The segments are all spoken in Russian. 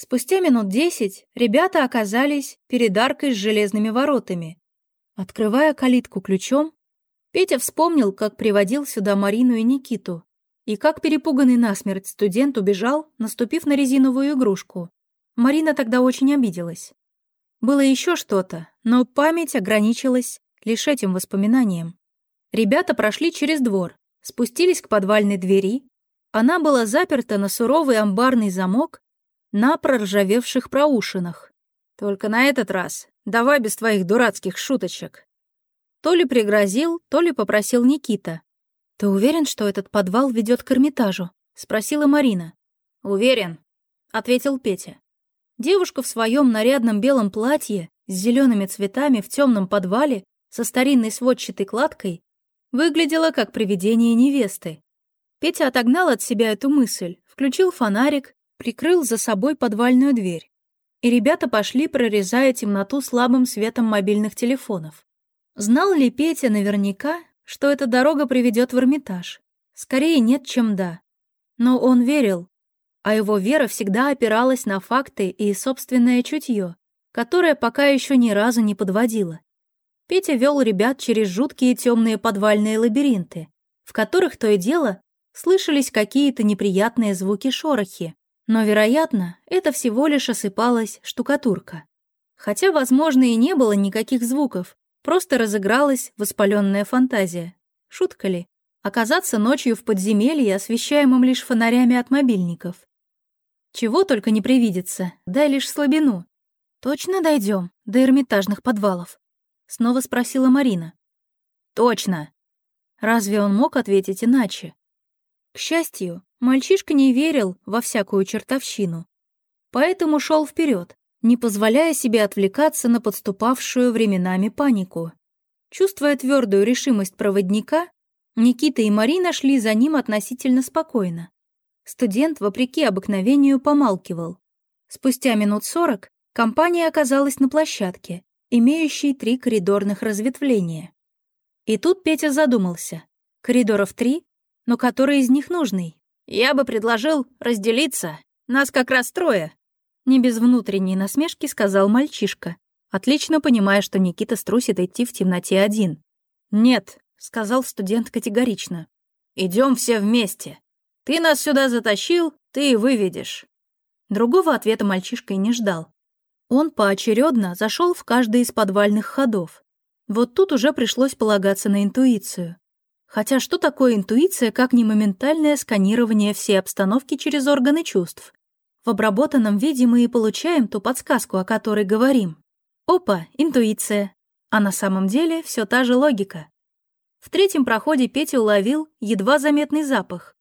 Спустя минут десять ребята оказались перед аркой с железными воротами. Открывая калитку ключом, Петя вспомнил, как приводил сюда Марину и Никиту, и как перепуганный насмерть студент убежал, наступив на резиновую игрушку. Марина тогда очень обиделась. Было еще что-то, но память ограничилась лишь этим воспоминанием. Ребята прошли через двор, спустились к подвальной двери. Она была заперта на суровый амбарный замок на проржавевших проушинах. Только на этот раз давай без твоих дурацких шуточек. То ли пригрозил, то ли попросил Никита. «Ты уверен, что этот подвал ведет к Эрмитажу?» — спросила Марина. «Уверен», — ответил Петя. Девушка в своем нарядном белом платье с зелеными цветами в темном подвале со старинной сводчатой кладкой выглядела как привидение невесты. Петя отогнал от себя эту мысль, включил фонарик, прикрыл за собой подвальную дверь. И ребята пошли, прорезая темноту слабым светом мобильных телефонов. Знал ли Петя наверняка, что эта дорога приведет в Эрмитаж? Скорее нет, чем да. Но он верил, а его вера всегда опиралась на факты и собственное чутье, которое пока еще ни разу не подводило. Петя вел ребят через жуткие темные подвальные лабиринты, в которых то и дело слышались какие-то неприятные звуки-шорохи, но, вероятно, это всего лишь осыпалась штукатурка. Хотя, возможно, и не было никаких звуков, просто разыгралась воспаленная фантазия. Шутка ли? Оказаться ночью в подземелье, освещаемом лишь фонарями от мобильников. Чего только не привидится, дай лишь слабину. Точно дойдем до эрмитажных подвалов? Снова спросила Марина. Точно. Разве он мог ответить иначе? К счастью, мальчишка не верил во всякую чертовщину. Поэтому шел вперед, не позволяя себе отвлекаться на подступавшую временами панику. Чувствуя твердую решимость проводника, Никита и Марина шли за ним относительно спокойно. Студент, вопреки обыкновению, помалкивал. Спустя минут сорок компания оказалась на площадке, имеющей три коридорных разветвления. И тут Петя задумался. Коридоров три, но который из них нужный? Я бы предложил разделиться. Нас как раз трое. Не без внутренней насмешки сказал мальчишка, отлично понимая, что Никита струсит идти в темноте один. «Нет», — сказал студент категорично. Идем все вместе. Ты нас сюда затащил, ты и выведешь». Другого ответа мальчишка и не ждал. Он поочередно зашел в каждый из подвальных ходов. Вот тут уже пришлось полагаться на интуицию. Хотя что такое интуиция, как не моментальное сканирование всей обстановки через органы чувств? В обработанном виде мы и получаем ту подсказку, о которой говорим. Опа, интуиция. А на самом деле все та же логика. В третьем проходе Петя уловил едва заметный запах.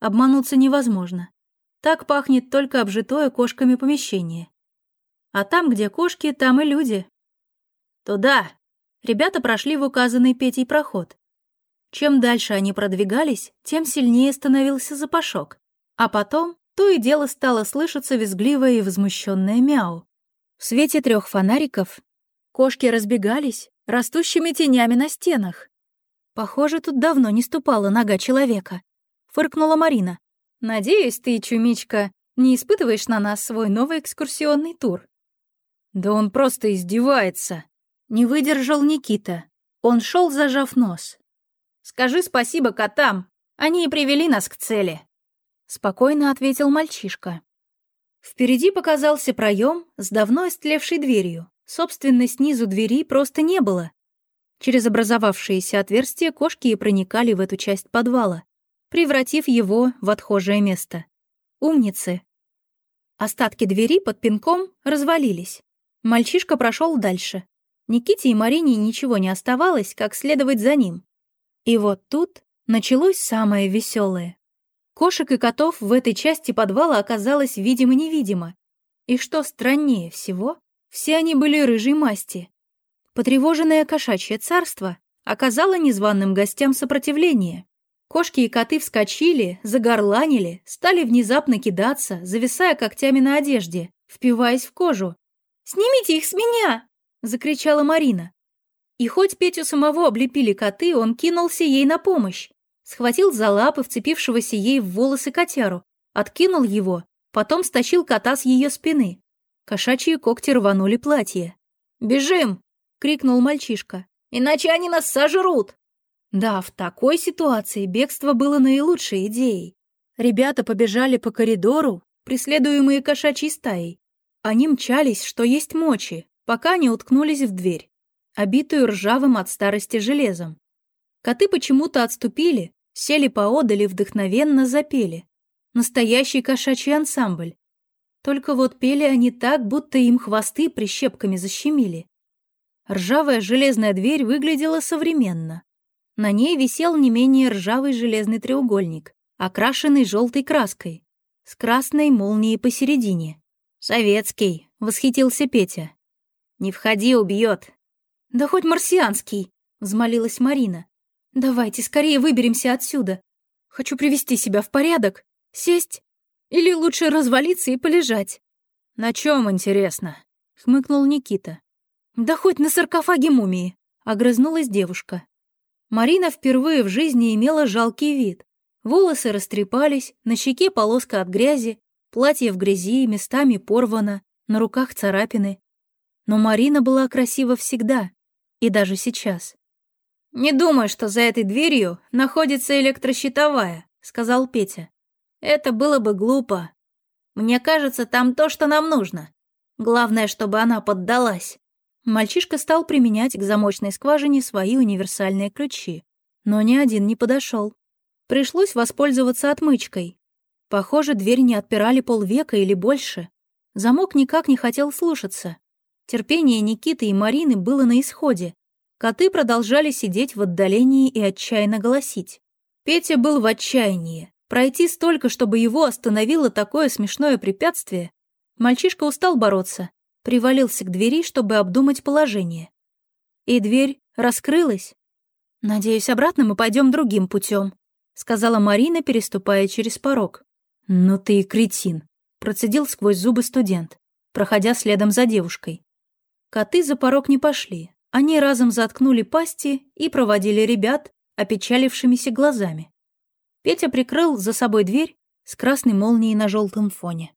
Обмануться невозможно. Так пахнет только обжитое кошками помещение. А там, где кошки, там и люди. Туда! Ребята прошли в указанный Петей проход. Чем дальше они продвигались, тем сильнее становился запашок. А потом то и дело стало слышаться визгливое и возмущенное мяу. В свете трех фонариков кошки разбегались растущими тенями на стенах. Похоже, тут давно не ступала нога человека фыркнула Марина. «Надеюсь, ты, чумичка, не испытываешь на нас свой новый экскурсионный тур?» «Да он просто издевается!» Не выдержал Никита. Он шел, зажав нос. «Скажи спасибо котам, они и привели нас к цели», — спокойно ответил мальчишка. Впереди показался проем с давно истлевшей дверью. Собственно, снизу двери просто не было. Через образовавшиеся отверстия кошки и проникали в эту часть подвала превратив его в отхожее место. Умницы. Остатки двери под пинком развалились. Мальчишка прошел дальше. Никите и Марине ничего не оставалось, как следовать за ним. И вот тут началось самое веселое. Кошек и котов в этой части подвала оказалось видимо-невидимо. И что страннее всего, все они были рыжей масти. Потревоженное кошачье царство оказало незваным гостям сопротивление. Кошки и коты вскочили, загорланили, стали внезапно кидаться, зависая когтями на одежде, впиваясь в кожу. «Снимите их с меня!» — закричала Марина. И хоть Петю самого облепили коты, он кинулся ей на помощь. Схватил за лапы вцепившегося ей в волосы котяру, откинул его, Потом стащил кота с ее спины. Кошачьи когти рванули платье. «Бежим!» — крикнул мальчишка. «Иначе они нас сожрут!» Да, в такой ситуации бегство было наилучшей идеей. Ребята побежали по коридору, преследуемые кошачьей стаей. Они мчались, что есть мочи, пока не уткнулись в дверь, обитую ржавым от старости железом. Коты почему-то отступили, сели поодаль и вдохновенно запели. Настоящий кошачий ансамбль. Только вот пели они так, будто им хвосты прищепками защемили. Ржавая железная дверь выглядела современно. На ней висел не менее ржавый железный треугольник, окрашенный желтой краской, с красной молнией посередине. «Советский», — восхитился Петя. «Не входи, убьет». «Да хоть марсианский», — взмолилась Марина. «Давайте скорее выберемся отсюда. Хочу привести себя в порядок, сесть или лучше развалиться и полежать». «На чем интересно?» — хмыкнул Никита. «Да хоть на саркофаге мумии», — огрызнулась девушка. Марина впервые в жизни имела жалкий вид. Волосы растрепались, на щеке полоска от грязи, платье в грязи, местами порвано, на руках царапины. Но Марина была красива всегда, и даже сейчас. «Не думаю, что за этой дверью находится электрощитовая», — сказал Петя. «Это было бы глупо. Мне кажется, там то, что нам нужно. Главное, чтобы она поддалась». Мальчишка стал применять к замочной скважине свои универсальные ключи, но ни один не подошел. Пришлось воспользоваться отмычкой. Похоже, дверь не отпирали полвека или больше. Замок никак не хотел слушаться. Терпение Никиты и Марины было на исходе. Коты продолжали сидеть в отдалении и отчаянно голосить. Петя был в отчаянии. Пройти столько, чтобы его остановило такое смешное препятствие. Мальчишка устал бороться привалился к двери, чтобы обдумать положение. И дверь раскрылась. «Надеюсь, обратно мы пойдем другим путем», — сказала Марина, переступая через порог. «Ну ты и кретин», — процедил сквозь зубы студент, проходя следом за девушкой. Коты за порог не пошли. Они разом заткнули пасти и проводили ребят опечалившимися глазами. Петя прикрыл за собой дверь с красной молнией на желтом фоне.